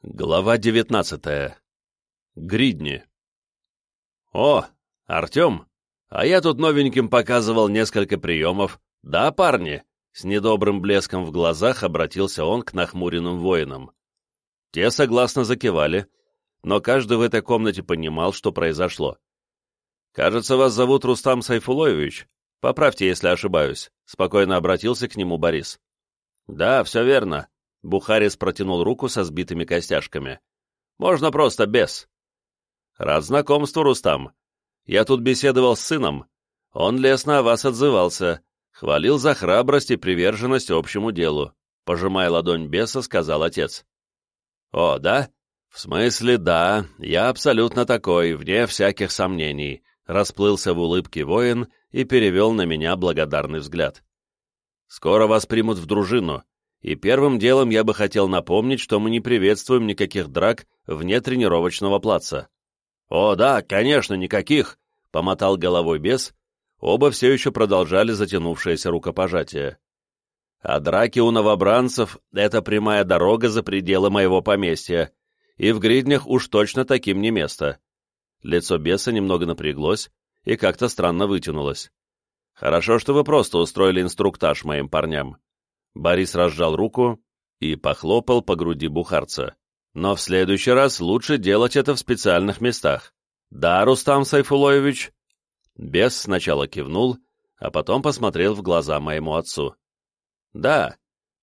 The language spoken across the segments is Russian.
Глава девятнадцатая. Гридни. «О, Артем, а я тут новеньким показывал несколько приемов. Да, парни?» С недобрым блеском в глазах обратился он к нахмуренным воинам. Те согласно закивали, но каждый в этой комнате понимал, что произошло. «Кажется, вас зовут Рустам Сайфулоевич. Поправьте, если ошибаюсь», — спокойно обратился к нему Борис. «Да, все верно», Бухарис протянул руку со сбитыми костяшками. «Можно просто без». «Рад знакомству, Рустам. Я тут беседовал с сыном. Он лестно о вас отзывался, хвалил за храбрость и приверженность общему делу», пожимая ладонь беса, сказал отец. «О, да? В смысле, да, я абсолютно такой, вне всяких сомнений», расплылся в улыбке воин и перевел на меня благодарный взгляд. «Скоро вас примут в дружину, и первым делом я бы хотел напомнить, что мы не приветствуем никаких драк вне тренировочного плаца. «О, да, конечно, никаких!» — помотал головой бес. Оба все еще продолжали затянувшееся рукопожатие. «А драки у новобранцев — это прямая дорога за пределы моего поместья, и в гриднях уж точно таким не место». Лицо беса немного напряглось и как-то странно вытянулось. «Хорошо, что вы просто устроили инструктаж моим парням. Борис разжал руку и похлопал по груди бухарца. «Но в следующий раз лучше делать это в специальных местах. Да, Рустам Сайфулоевич?» Бес сначала кивнул, а потом посмотрел в глаза моему отцу. «Да,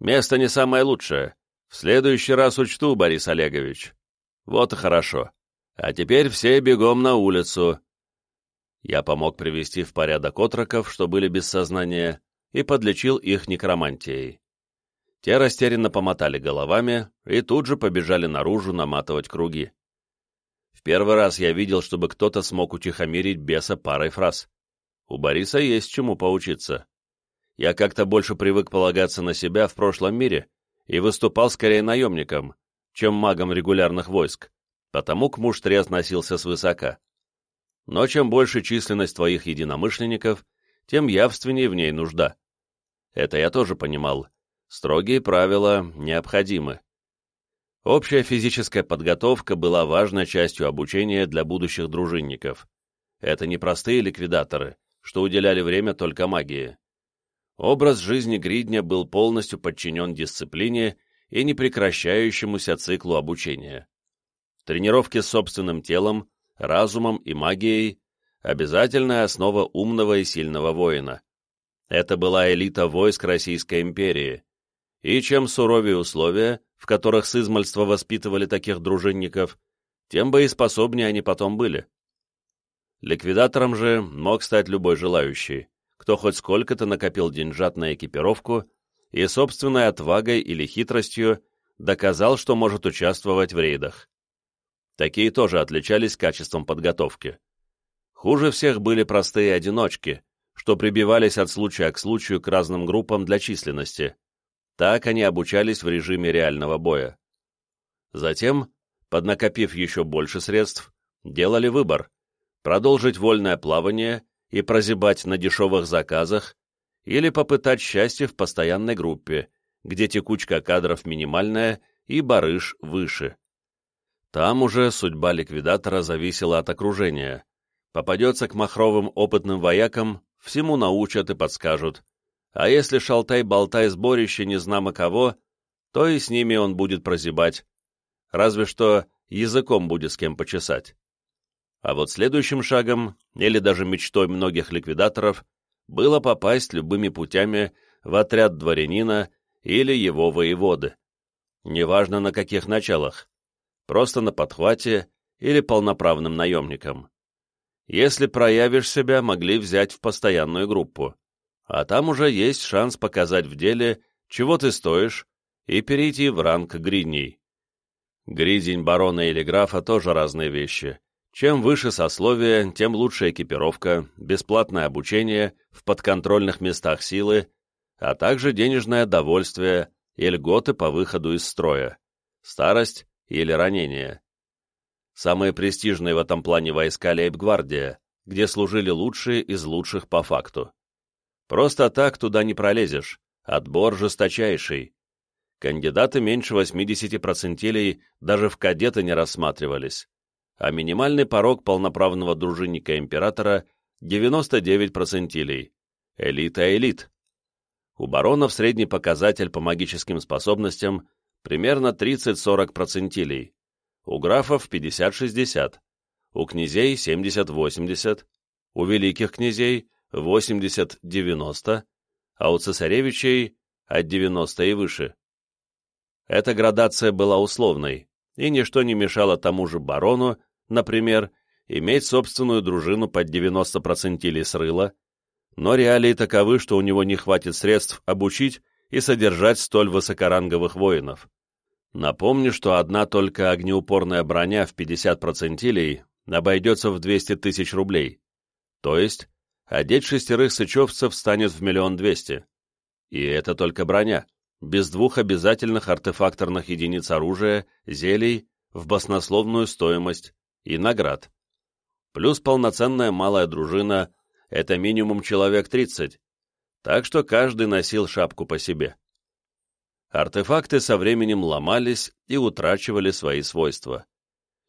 место не самое лучшее. В следующий раз учту, Борис Олегович. Вот и хорошо. А теперь все бегом на улицу». Я помог привести в порядок отроков, что были без сознания, и подлечил их некромантией. Те растерянно помотали головами и тут же побежали наружу наматывать круги. В первый раз я видел, чтобы кто-то смог утихомирить беса парой фраз. У Бориса есть чему поучиться. Я как-то больше привык полагаться на себя в прошлом мире и выступал скорее наемником, чем магом регулярных войск, потому к муштре относился свысока. Но чем больше численность твоих единомышленников, тем явственнее в ней нужда. Это я тоже понимал. Строгие правила необходимы. Общая физическая подготовка была важной частью обучения для будущих дружинников. Это не простые ликвидаторы, что уделяли время только магии. Образ жизни Гридня был полностью подчинен дисциплине и непрекращающемуся циклу обучения. Тренировки с собственным телом, разумом и магией – обязательная основа умного и сильного воина. Это была элита войск Российской империи. И чем суровее условия, в которых с измальства воспитывали таких дружинников, тем боеспособнее они потом были. Ликвидатором же мог стать любой желающий, кто хоть сколько-то накопил деньжат на экипировку и собственной отвагой или хитростью доказал, что может участвовать в рейдах. Такие тоже отличались качеством подготовки. Хуже всех были простые одиночки, что прибивались от случая к случаю к разным группам для численности. Так они обучались в режиме реального боя. Затем, поднакопив еще больше средств, делали выбор – продолжить вольное плавание и прозябать на дешевых заказах или попытать счастье в постоянной группе, где текучка кадров минимальная и барыш выше. Там уже судьба ликвидатора зависела от окружения. Попадется к махровым опытным воякам, всему научат и подскажут. А если шалтай-болтай сборище незнамо кого, то и с ними он будет прозябать. Разве что языком будет с кем почесать. А вот следующим шагом, или даже мечтой многих ликвидаторов, было попасть любыми путями в отряд дворянина или его воеводы. Неважно на каких началах, просто на подхвате или полноправным наемником. Если проявишь себя, могли взять в постоянную группу. А там уже есть шанс показать в деле, чего ты стоишь, и перейти в ранг гридней. Гридень барона или графа тоже разные вещи. Чем выше сословие, тем лучше экипировка, бесплатное обучение в подконтрольных местах силы, а также денежное довольствие и льготы по выходу из строя, старость или ранение. Самые престижные в этом плане войска Лейбгвардия, где служили лучшие из лучших по факту. Просто так туда не пролезешь, отбор жесточайший. Кандидаты меньше 80 процентилей даже в кадеты не рассматривались, а минимальный порог полноправного дружинника императора 99 процентилей. Элита элит. У баронов средний показатель по магическим способностям примерно 30-40 процентилей, у графов 50-60, у князей 70-80, у великих князей 80-90, а у цесаревичей от 90 и выше. Эта градация была условной, и ничто не мешало тому же барону, например, иметь собственную дружину под 90 процентилей с рыла, но реалии таковы, что у него не хватит средств обучить и содержать столь высокоранговых воинов. Напомню, что одна только огнеупорная броня в 50 процентилей обойдется в 200 тысяч рублей, то есть одеть шестерых сычевцев станет в миллион двести. И это только броня, без двух обязательных артефакторных единиц оружия, зелий, в баснословную стоимость и наград. Плюс полноценная малая дружина это минимум человек 30, так что каждый носил шапку по себе. Артефакты со временем ломались и утрачивали свои свойства.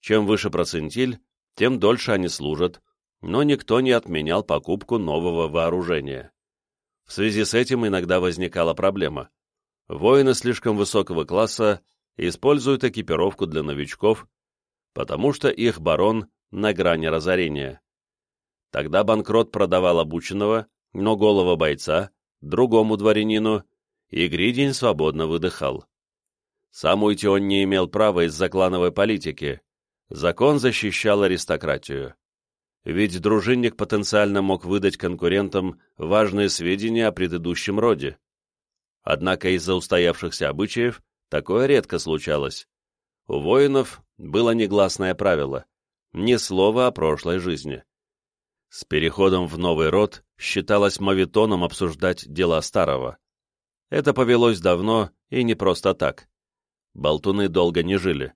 Чем выше процентиль, тем дольше они служат, но никто не отменял покупку нового вооружения. В связи с этим иногда возникала проблема. Воины слишком высокого класса используют экипировку для новичков, потому что их барон на грани разорения. Тогда банкрот продавал обученного, но голого бойца, другому дворянину, и Гридень свободно выдыхал. Сам уйти он не имел права из-за клановой политики. Закон защищал аристократию. Ведь дружинник потенциально мог выдать конкурентам важные сведения о предыдущем роде. Однако из-за устоявшихся обычаев такое редко случалось. У воинов было негласное правило – ни слова о прошлой жизни. С переходом в новый род считалось мавитоном обсуждать дела старого. Это повелось давно и не просто так. Болтуны долго не жили.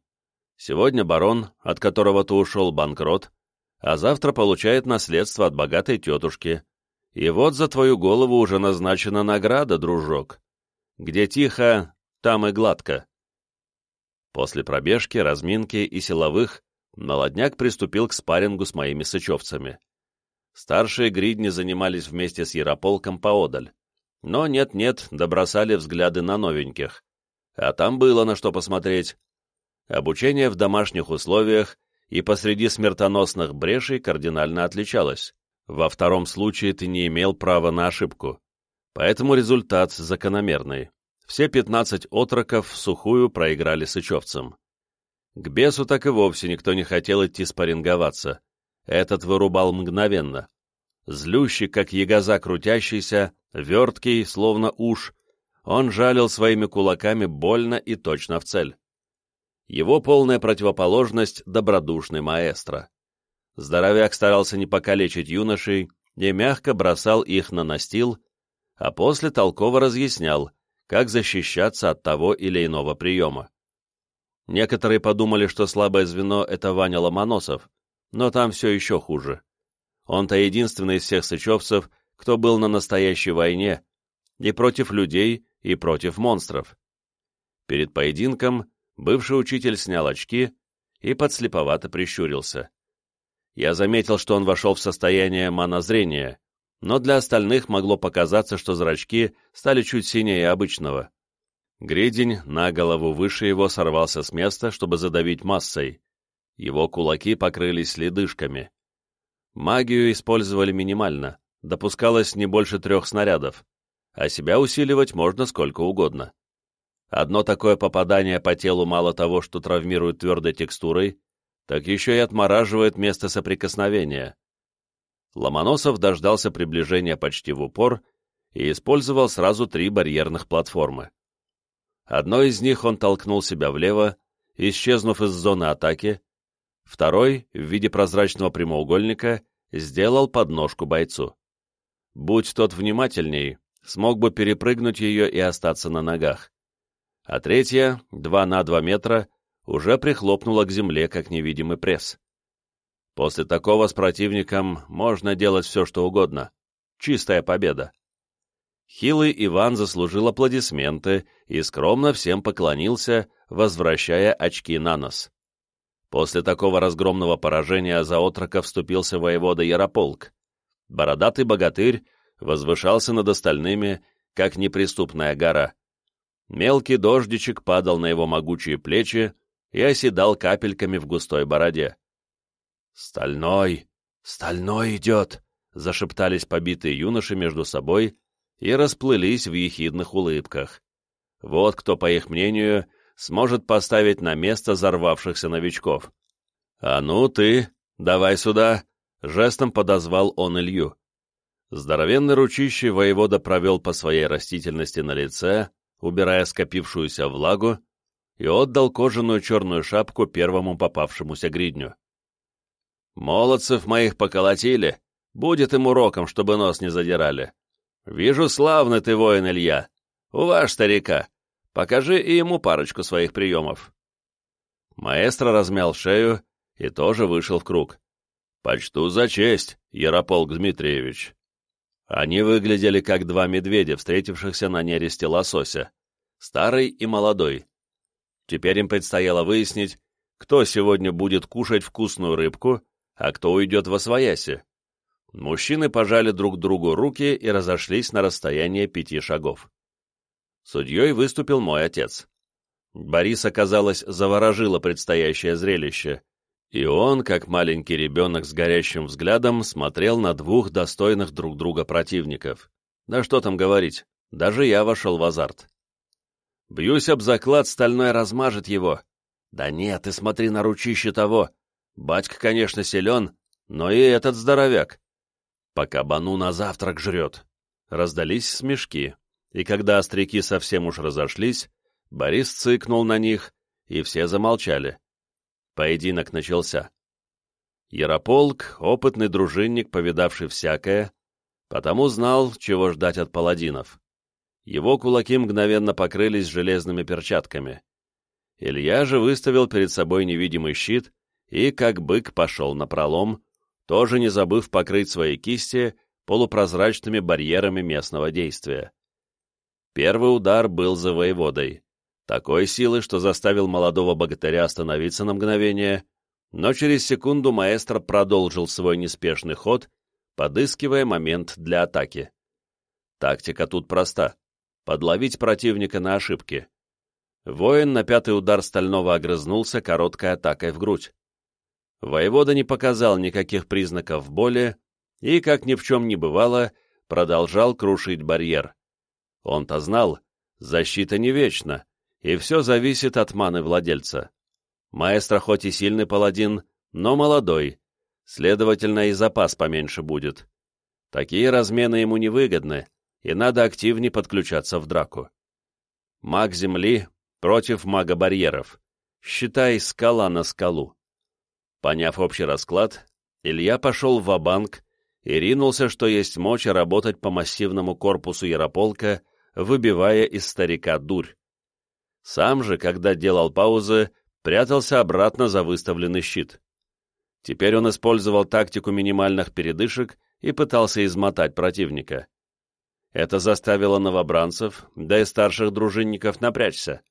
Сегодня барон, от которого ты ушел банкрот, а завтра получает наследство от богатой тетушки. И вот за твою голову уже назначена награда, дружок. Где тихо, там и гладко. После пробежки, разминки и силовых молодняк приступил к спаррингу с моими сычевцами. Старшие гридни занимались вместе с Ярополком поодаль. Но нет-нет, добросали взгляды на новеньких. А там было на что посмотреть. Обучение в домашних условиях и посреди смертоносных брешей кардинально отличалось. Во втором случае ты не имел права на ошибку. Поэтому результат закономерный. Все 15 отроков в сухую проиграли сычевцам. К бесу так и вовсе никто не хотел идти спарринговаться. Этот вырубал мгновенно. Злющий, как ягоза крутящийся, верткий, словно уж, он жалил своими кулаками больно и точно в цель. Его полная противоположность — добродушный маэстро. Здоровяк старался не покалечить юношей и мягко бросал их на настил, а после толково разъяснял, как защищаться от того или иного приема. Некоторые подумали, что слабое звено — это Ваня Ломоносов, но там все еще хуже. Он-то единственный из всех сычевцев, кто был на настоящей войне, и против людей, и против монстров. Перед поединком бывший учитель снял очки и подслеповато прищурился. Я заметил, что он вошел в состояние манозрения, но для остальных могло показаться, что зрачки стали чуть синее обычного. Гридень на голову выше его сорвался с места, чтобы задавить массой. Его кулаки покрылись ледышками. Магию использовали минимально, допускалось не больше трех снарядов, а себя усиливать можно сколько угодно. Одно такое попадание по телу мало того, что травмирует твердой текстурой, так еще и отмораживает место соприкосновения. Ломоносов дождался приближения почти в упор и использовал сразу три барьерных платформы. Одной из них он толкнул себя влево, исчезнув из зоны атаки, Второй, в виде прозрачного прямоугольника, сделал подножку бойцу. Будь тот внимательней, смог бы перепрыгнуть ее и остаться на ногах. А третья, два на два метра, уже прихлопнула к земле, как невидимый пресс. После такого с противником можно делать все, что угодно. Чистая победа. Хилый Иван заслужил аплодисменты и скромно всем поклонился, возвращая очки на нос. После такого разгромного поражения за отрока вступился воевода Ярополк. Бородатый богатырь возвышался над остальными, как неприступная гора. Мелкий дождичек падал на его могучие плечи и оседал капельками в густой бороде. «Стальной! Стальной идет!» — зашептались побитые юноши между собой и расплылись в ехидных улыбках. Вот кто, по их мнению, сможет поставить на место взорвавшихся новичков. «А ну ты, давай сюда!» — жестом подозвал он Илью. Здоровенный ручищий воевода провел по своей растительности на лице, убирая скопившуюся влагу, и отдал кожаную черную шапку первому попавшемуся гридню. «Молодцев моих поколотили, будет им уроком, чтобы нос не задирали. Вижу, славный ты воин, Илья. Уваж старика, Покажи и ему парочку своих приемов». Маэстро размял шею и тоже вышел в круг. «Почту за честь, Ярополк Дмитриевич». Они выглядели как два медведя, встретившихся на нересте лосося, старый и молодой. Теперь им предстояло выяснить, кто сегодня будет кушать вкусную рыбку, а кто уйдет во свояси. Мужчины пожали друг другу руки и разошлись на расстояние пяти шагов. Судьей выступил мой отец. Бориса, казалось, заворожило предстоящее зрелище, и он, как маленький ребенок с горящим взглядом, смотрел на двух достойных друг друга противников. Да что там говорить, даже я вошел в азарт. Бьюсь об заклад, стальной размажет его. Да нет, ты смотри на ручище того. Батька, конечно, силен, но и этот здоровяк. По кабану на завтрак жрет. Раздались смешки и когда остряки совсем уж разошлись, Борис цыкнул на них, и все замолчали. Поединок начался. Ярополк, опытный дружинник, повидавший всякое, потому знал, чего ждать от паладинов. Его кулаки мгновенно покрылись железными перчатками. Илья же выставил перед собой невидимый щит и, как бык, пошел на пролом, тоже не забыв покрыть свои кисти полупрозрачными барьерами местного действия. Первый удар был за воеводой. Такой силы, что заставил молодого богатыря остановиться на мгновение, но через секунду маэстро продолжил свой неспешный ход, подыскивая момент для атаки. Тактика тут проста — подловить противника на ошибке. Воин на пятый удар стального огрызнулся короткой атакой в грудь. Воевода не показал никаких признаков боли и, как ни в чем не бывало, продолжал крушить барьер. Он-то знал, защита не вечна, и все зависит от маны владельца. Маэстро хоть и сильный паладин, но молодой, следовательно, и запас поменьше будет. Такие размены ему невыгодны, и надо активнее подключаться в драку. Маг Земли против мага барьеров. Считай, скала на скалу. Поняв общий расклад, Илья пошел в банк и ринулся, что есть мочь, работать по массивному корпусу Ярополка выбивая из старика дурь. Сам же, когда делал паузы, прятался обратно за выставленный щит. Теперь он использовал тактику минимальных передышек и пытался измотать противника. Это заставило новобранцев, да и старших дружинников напрячься.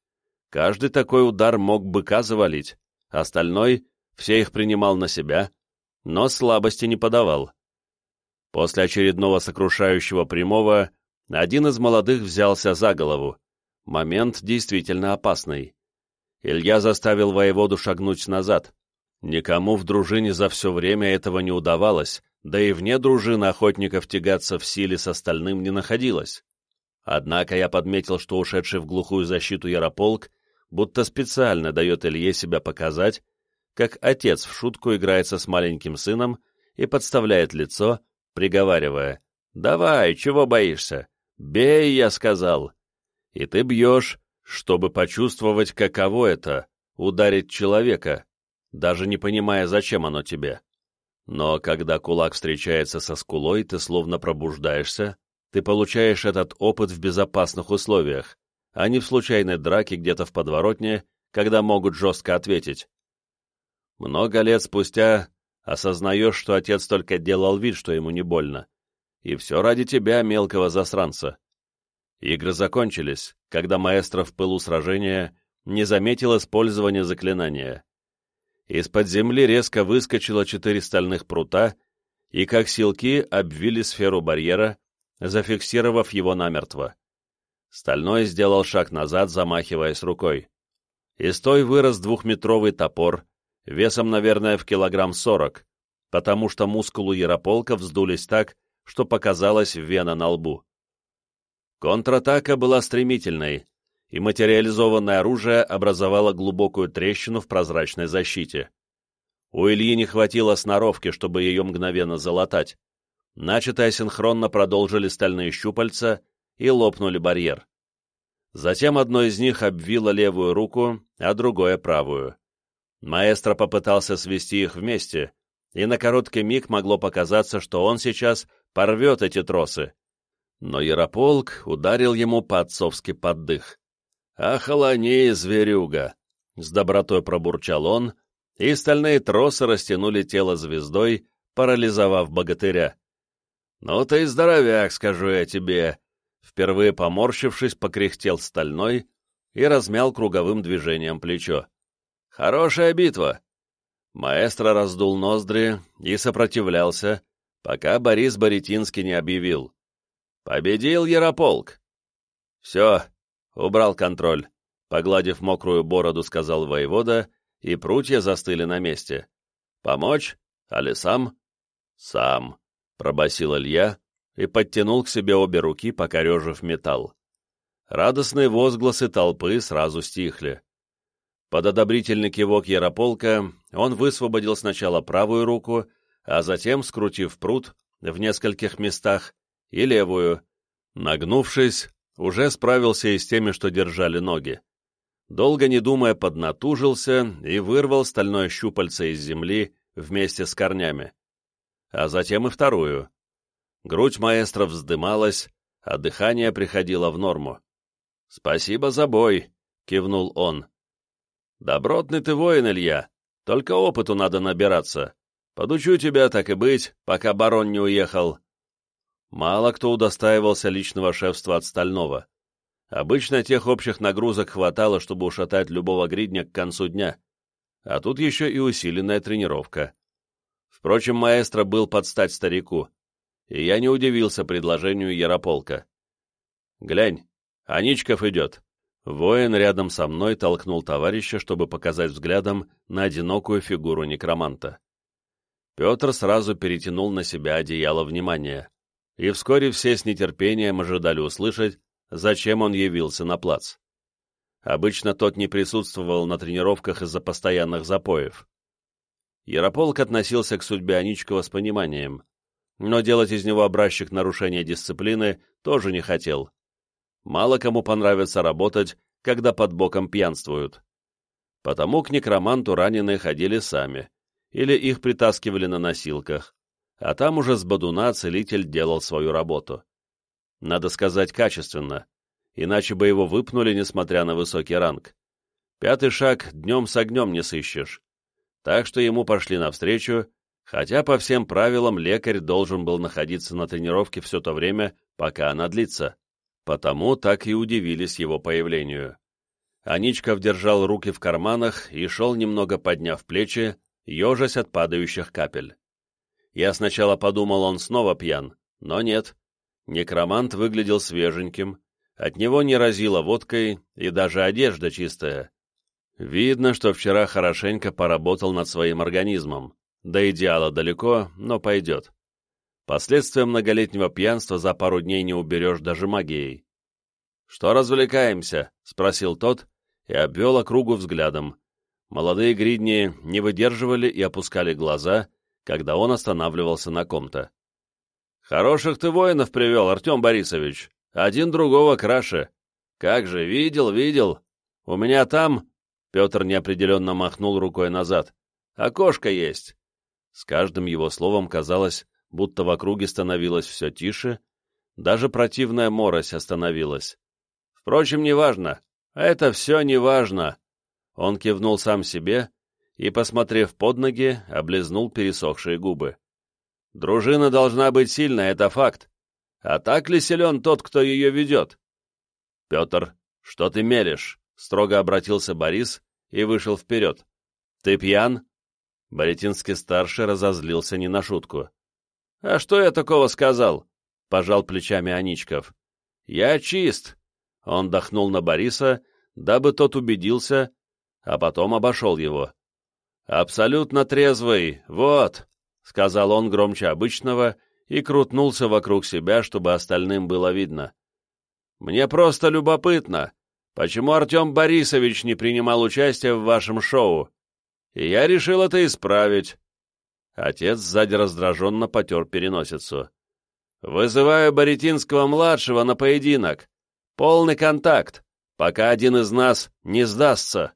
Каждый такой удар мог быка завалить, остальной все их принимал на себя, но слабости не подавал. После очередного сокрушающего прямого один из молодых взялся за голову. Момент действительно опасный. Илья заставил воеводу шагнуть назад. Никому в дружине за все время этого не удавалось, да и вне дружины охотников тягаться в силе с остальным не находилось. Однако я подметил, что ушедший в глухую защиту Ярополк будто специально дает Илье себя показать, как отец в шутку играется с маленьким сыном и подставляет лицо, приговаривая «Давай, чего боишься? «Бей!» — я сказал. И ты бьешь, чтобы почувствовать, каково это — ударить человека, даже не понимая, зачем оно тебе. Но когда кулак встречается со скулой, ты словно пробуждаешься, ты получаешь этот опыт в безопасных условиях, а не в случайной драке где-то в подворотне, когда могут жестко ответить. Много лет спустя осознаешь, что отец только делал вид, что ему не больно, и все ради тебя, мелкого засранца. Игры закончились, когда маэстро в пылу сражения не заметил использования заклинания. Из-под земли резко выскочило четыре стальных прута и, как силки, обвили сферу барьера, зафиксировав его намертво. Стальной сделал шаг назад, замахиваясь рукой. Из той вырос двухметровый топор, весом, наверное, в килограмм сорок, потому что мускулы Ярополка вздулись так, что показалась вена на лбу. Контратака была стремительной, и материализованное оружие образовало глубокую трещину в прозрачной защите. У Ильи не хватило сноровки, чтобы ее мгновенно залатать. Начатое синхронно продолжили стальные щупальца и лопнули барьер. Затем одно из них обвило левую руку, а другое — правую. Маэстро попытался свести их вместе, и на короткий миг могло показаться, что он сейчас порвет эти тросы. Но Ярополк ударил ему по-отцовски под дых. «Охолони, зверюга!» — с добротой пробурчал он, и стальные тросы растянули тело звездой, парализовав богатыря. «Ну ты здоровяк, скажу я тебе!» Впервые поморщившись, покряхтел стальной и размял круговым движением плечо. «Хорошая битва!» Маэстро раздул ноздри и сопротивлялся, пока Борис Боретинский не объявил. «Победил Ярополк!» «Все, убрал контроль», — погладив мокрую бороду, сказал воевода, и прутья застыли на месте. «Помочь? Али сам?» «Сам», — пробасил Илья и подтянул к себе обе руки, покорежив металл. Радостные возгласы толпы сразу стихли. Под одобрительный кивок Ярополка он высвободил сначала правую руку, а затем, скрутив пруд в нескольких местах, и левую. Нагнувшись, уже справился и с теми, что держали ноги. Долго не думая, поднатужился и вырвал стальное щупальце из земли вместе с корнями. А затем и вторую. Грудь маэстро вздымалась, а дыхание приходило в норму. «Спасибо за бой», — кивнул он. «Добротный ты воин, Илья, только опыту надо набираться. Подучу тебя, так и быть, пока барон не уехал. Мало кто удостаивался личного шефства от Стального. Обычно тех общих нагрузок хватало, чтобы ушатать любого гридня к концу дня. А тут еще и усиленная тренировка. Впрочем, маэстро был под стать старику, и я не удивился предложению Ярополка. «Глянь, Аничков идет». Воин рядом со мной толкнул товарища, чтобы показать взглядом на одинокую фигуру некроманта. Петр сразу перетянул на себя одеяло внимания и вскоре все с нетерпением ожидали услышать, зачем он явился на плац. Обычно тот не присутствовал на тренировках из-за постоянных запоев. Ярополк относился к судьбе Аничкова с пониманием, но делать из него образчик нарушения дисциплины тоже не хотел. Мало кому понравится работать, когда под боком пьянствуют. Потому к некроманту раненые ходили сами, или их притаскивали на носилках, а там уже с бодуна целитель делал свою работу. Надо сказать, качественно, иначе бы его выпнули, несмотря на высокий ранг. Пятый шаг днем с огнем не сыщешь. Так что ему пошли навстречу, хотя по всем правилам лекарь должен был находиться на тренировке все то время, пока она длится. Потому так и удивились его появлению. Аничков держал руки в карманах и шел, немного подняв плечи, ежась от падающих капель. Я сначала подумал, он снова пьян, но нет. Некромант выглядел свеженьким, от него не разило водкой и даже одежда чистая. Видно, что вчера хорошенько поработал над своим организмом. До идеала далеко, но пойдет. Последствия многолетнего пьянства за пару дней не уберешь даже магией. «Что развлекаемся?» — спросил тот и обвел округу взглядом. Молодые гридни не выдерживали и опускали глаза, когда он останавливался на ком-то. «Хороших ты воинов привел, Артем Борисович. Один другого краше. Как же, видел, видел. У меня там...» Петр неопределенно махнул рукой назад. «Окошко есть». С каждым его словом казалось, будто в округе становилось все тише, даже противная морось остановилась. Впрочем, неважно. Это все неважно. Он кивнул сам себе и, посмотрев под ноги, облизнул пересохшие губы. «Дружина должна быть сильная, это факт. А так ли силен тот, кто ее ведет? «Петр, что ты мелешь?» — строго обратился Борис и вышел вперед. «Ты пьян?» Боретинский-старший разозлился не на шутку. «А что я такого сказал?» — пожал плечами Аничков. «Я чист!» Он дохнул на Бориса, дабы тот убедился, а потом обошел его. «Абсолютно трезвый, вот!» — сказал он громче обычного и крутнулся вокруг себя, чтобы остальным было видно. «Мне просто любопытно, почему Артем Борисович не принимал участие в вашем шоу? И я решил это исправить». Отец сзади раздраженно потер переносицу. «Вызываю Боретинского-младшего на поединок. Полный контакт, пока один из нас не сдастся».